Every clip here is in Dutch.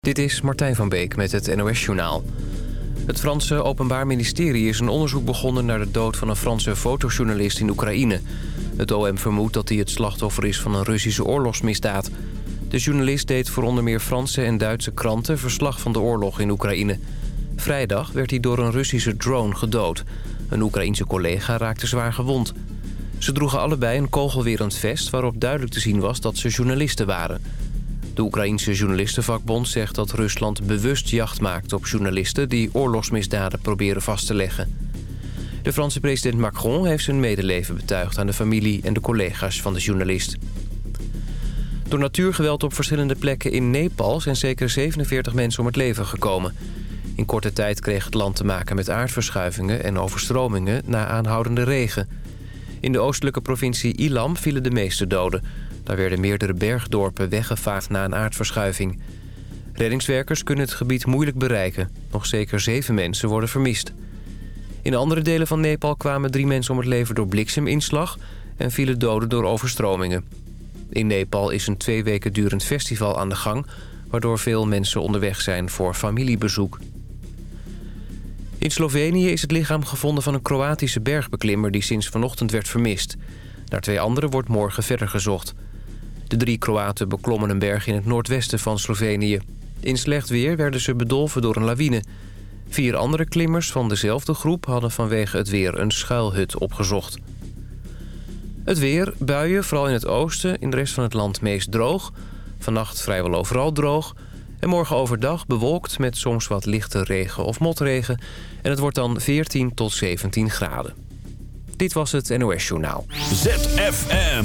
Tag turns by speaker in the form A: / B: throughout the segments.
A: Dit is Martijn van Beek met het NOS-journaal. Het Franse Openbaar Ministerie is een onderzoek begonnen... naar de dood van een Franse fotojournalist in Oekraïne. Het OM vermoedt dat hij het slachtoffer is van een Russische oorlogsmisdaad. De journalist deed voor onder meer Franse en Duitse kranten... verslag van de oorlog in Oekraïne. Vrijdag werd hij door een Russische drone gedood. Een Oekraïense collega raakte zwaar gewond. Ze droegen allebei een kogelwerend vest... waarop duidelijk te zien was dat ze journalisten waren... De Oekraïense journalistenvakbond zegt dat Rusland bewust jacht maakt op journalisten... die oorlogsmisdaden proberen vast te leggen. De Franse president Macron heeft zijn medeleven betuigd... aan de familie en de collega's van de journalist. Door natuurgeweld op verschillende plekken in Nepal... zijn zeker 47 mensen om het leven gekomen. In korte tijd kreeg het land te maken met aardverschuivingen en overstromingen... na aanhoudende regen. In de oostelijke provincie Ilam vielen de meeste doden... Daar werden meerdere bergdorpen weggevaagd na een aardverschuiving. Reddingswerkers kunnen het gebied moeilijk bereiken. Nog zeker zeven mensen worden vermist. In andere delen van Nepal kwamen drie mensen om het leven door blikseminslag... en vielen doden door overstromingen. In Nepal is een twee weken durend festival aan de gang... waardoor veel mensen onderweg zijn voor familiebezoek. In Slovenië is het lichaam gevonden van een Kroatische bergbeklimmer... die sinds vanochtend werd vermist. Naar twee anderen wordt morgen verder gezocht... De drie Kroaten beklommen een berg in het noordwesten van Slovenië. In slecht weer werden ze bedolven door een lawine. Vier andere klimmers van dezelfde groep hadden vanwege het weer een schuilhut opgezocht. Het weer, buien, vooral in het oosten, in de rest van het land meest droog. Vannacht vrijwel overal droog. En morgen overdag bewolkt met soms wat lichte regen of motregen. En het wordt dan 14 tot 17 graden. Dit was het NOS Journaal.
B: ZFM.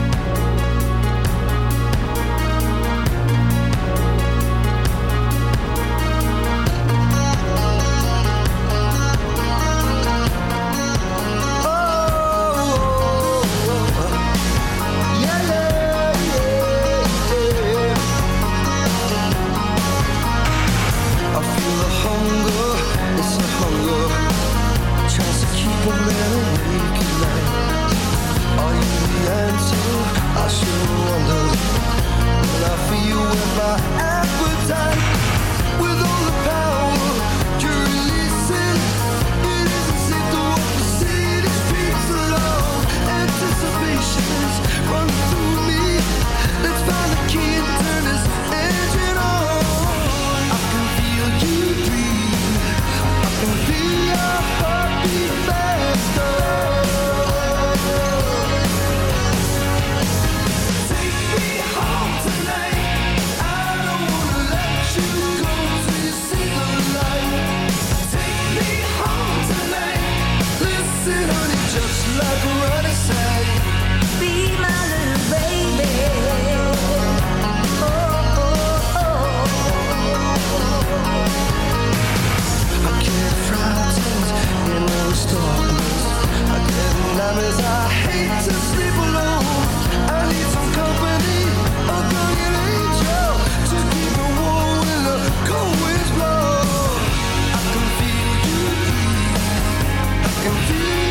C: and do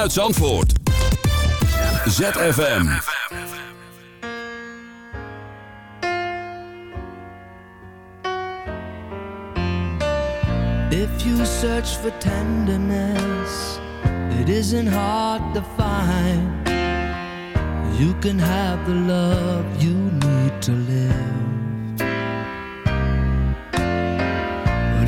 C: vanuit Zandvoort. ZFM.
D: If you search for tenderness, it isn't hard to find. You can have the love you need to live.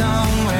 D: somewhere.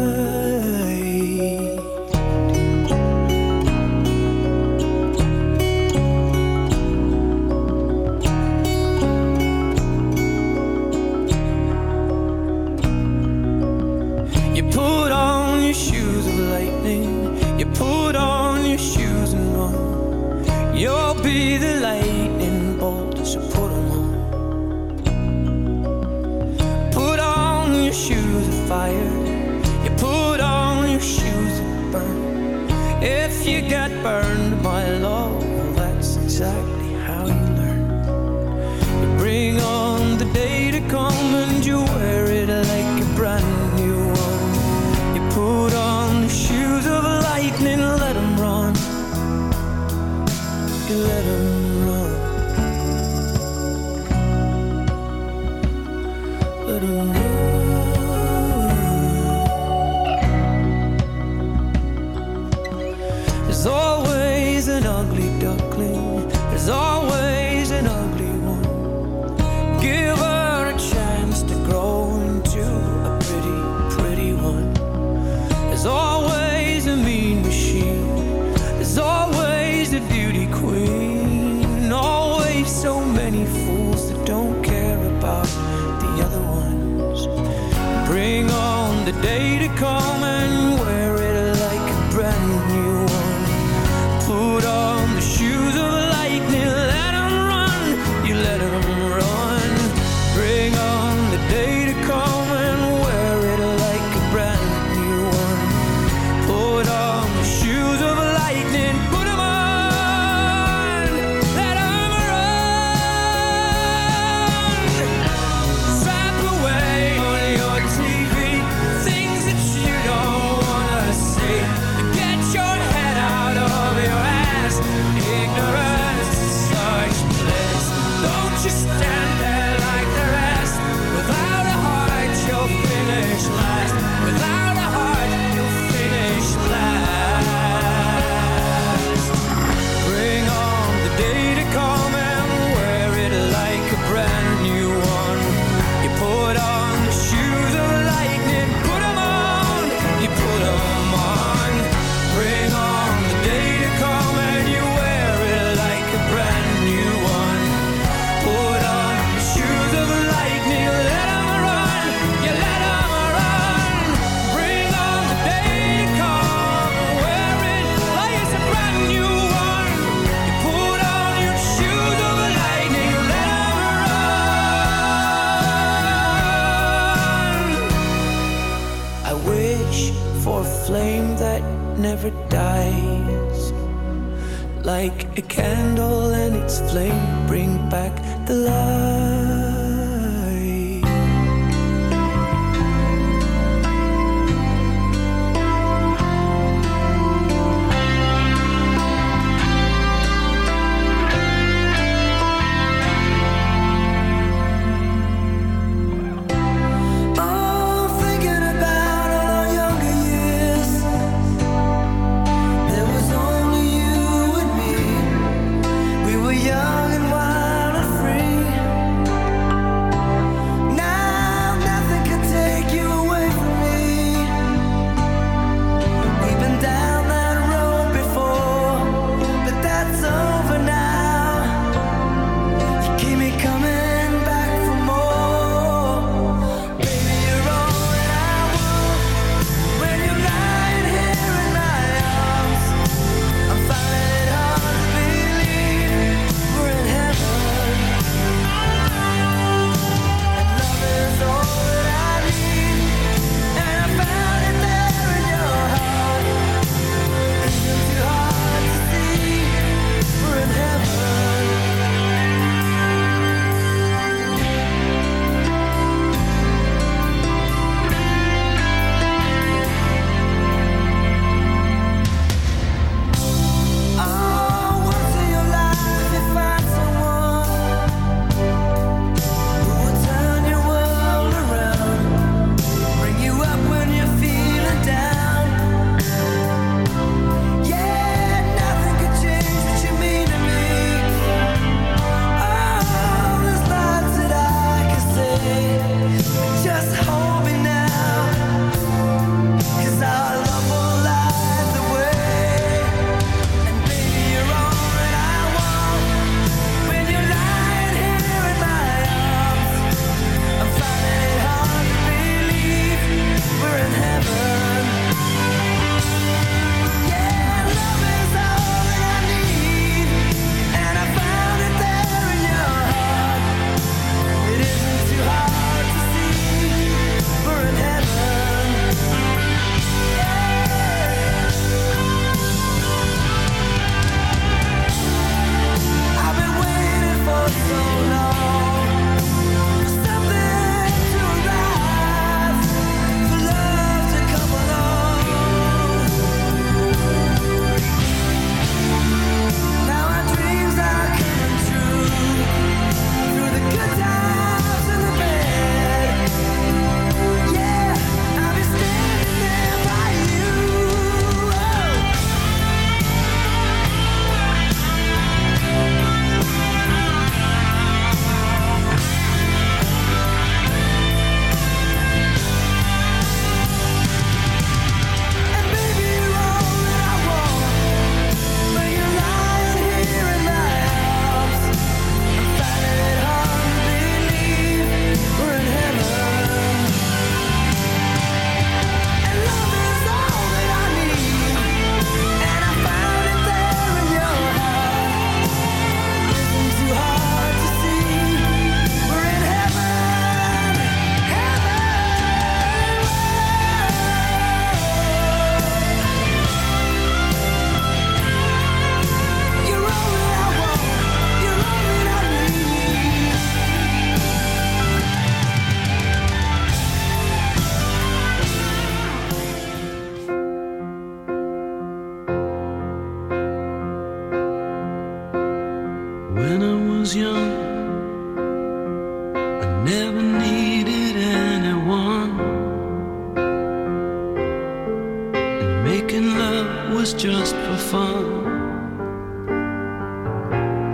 D: Be the lightning bolt, so put them on. Put on your shoes of fire. You put on your shoes and burn. If you get burned, my love, that's exactly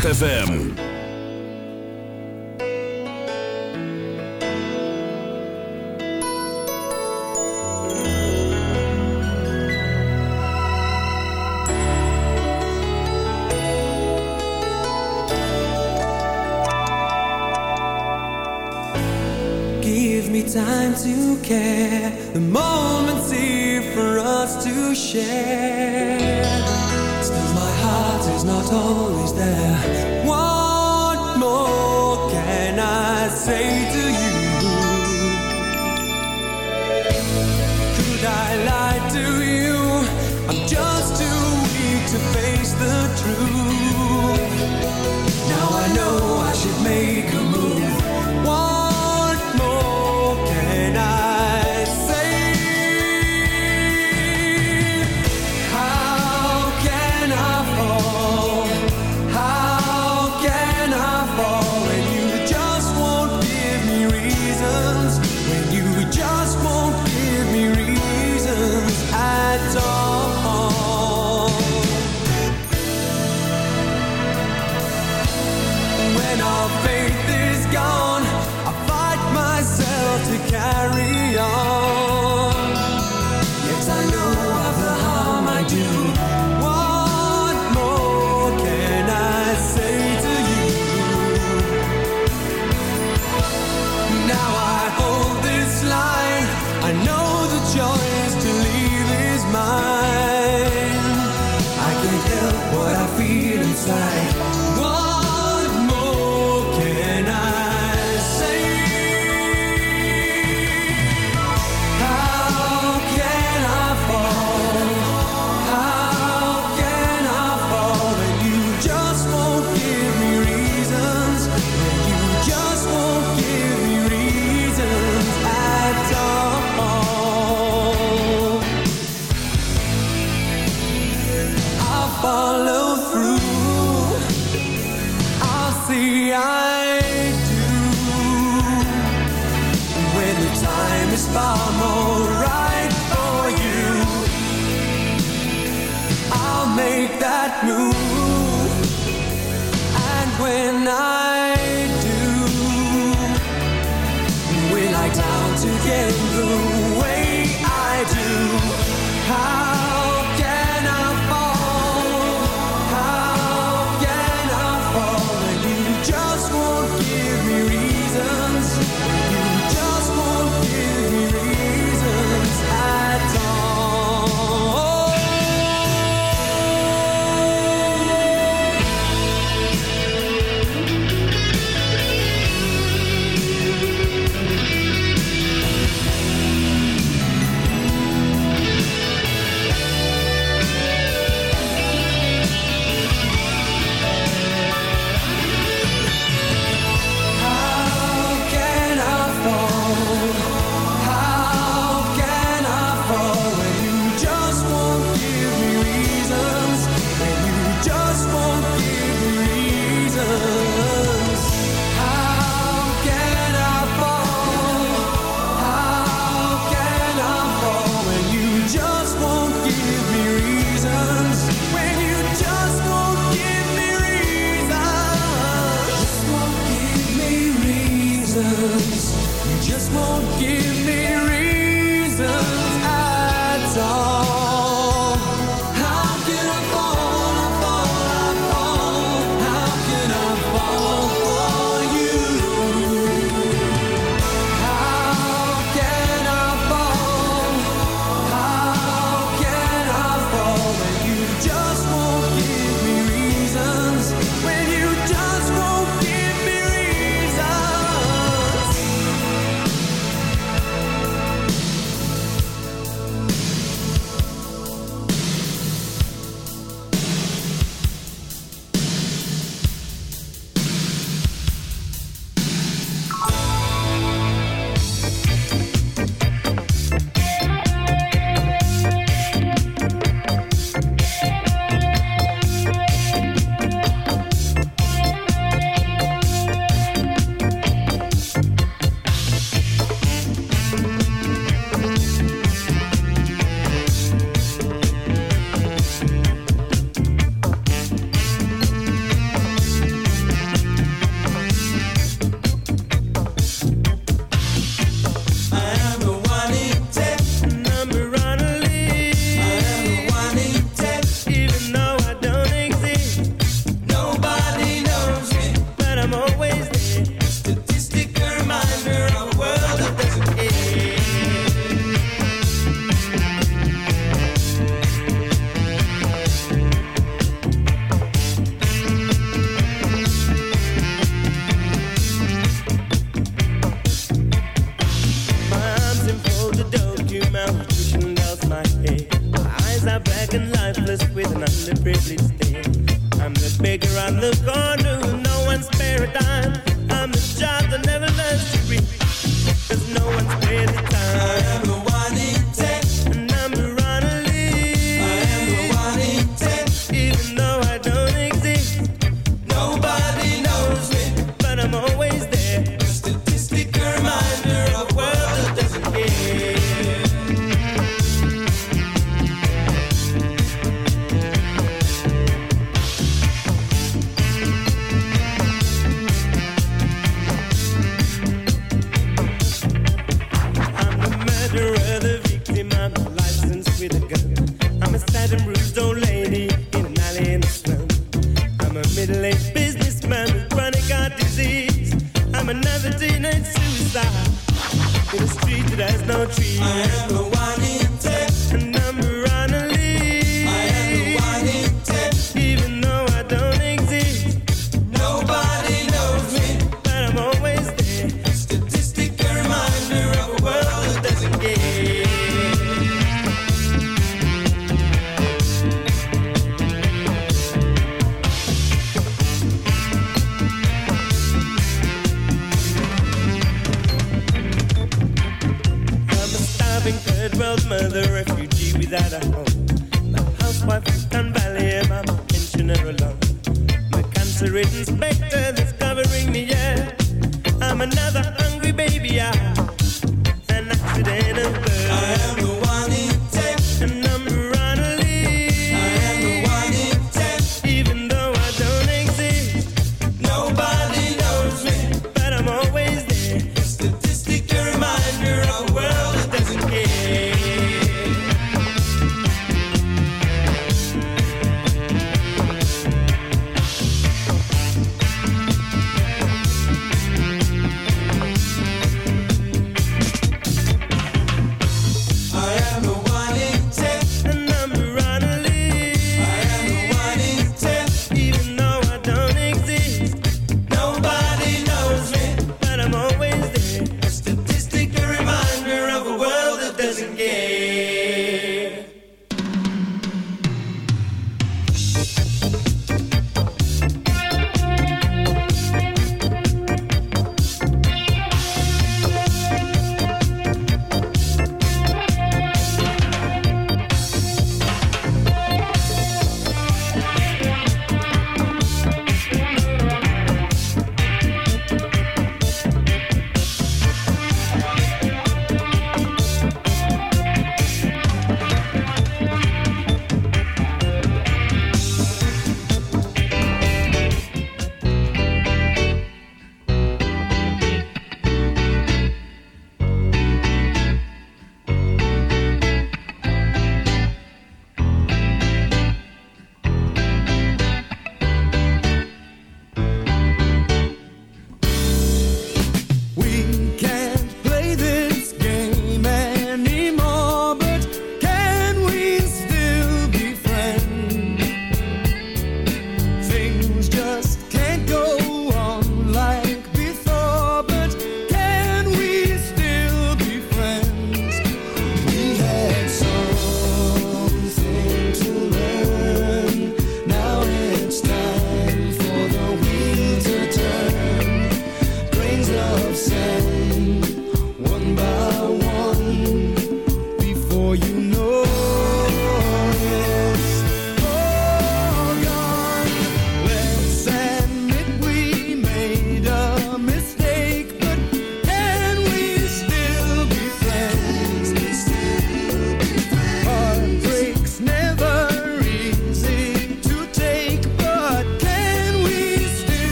E: ZFM.
F: Give me
B: time to care. The moment's here for us to share. Is not always there. What more can I say to you? Could I lie to you? I'm just too weak to face the truth. Now I know I should make a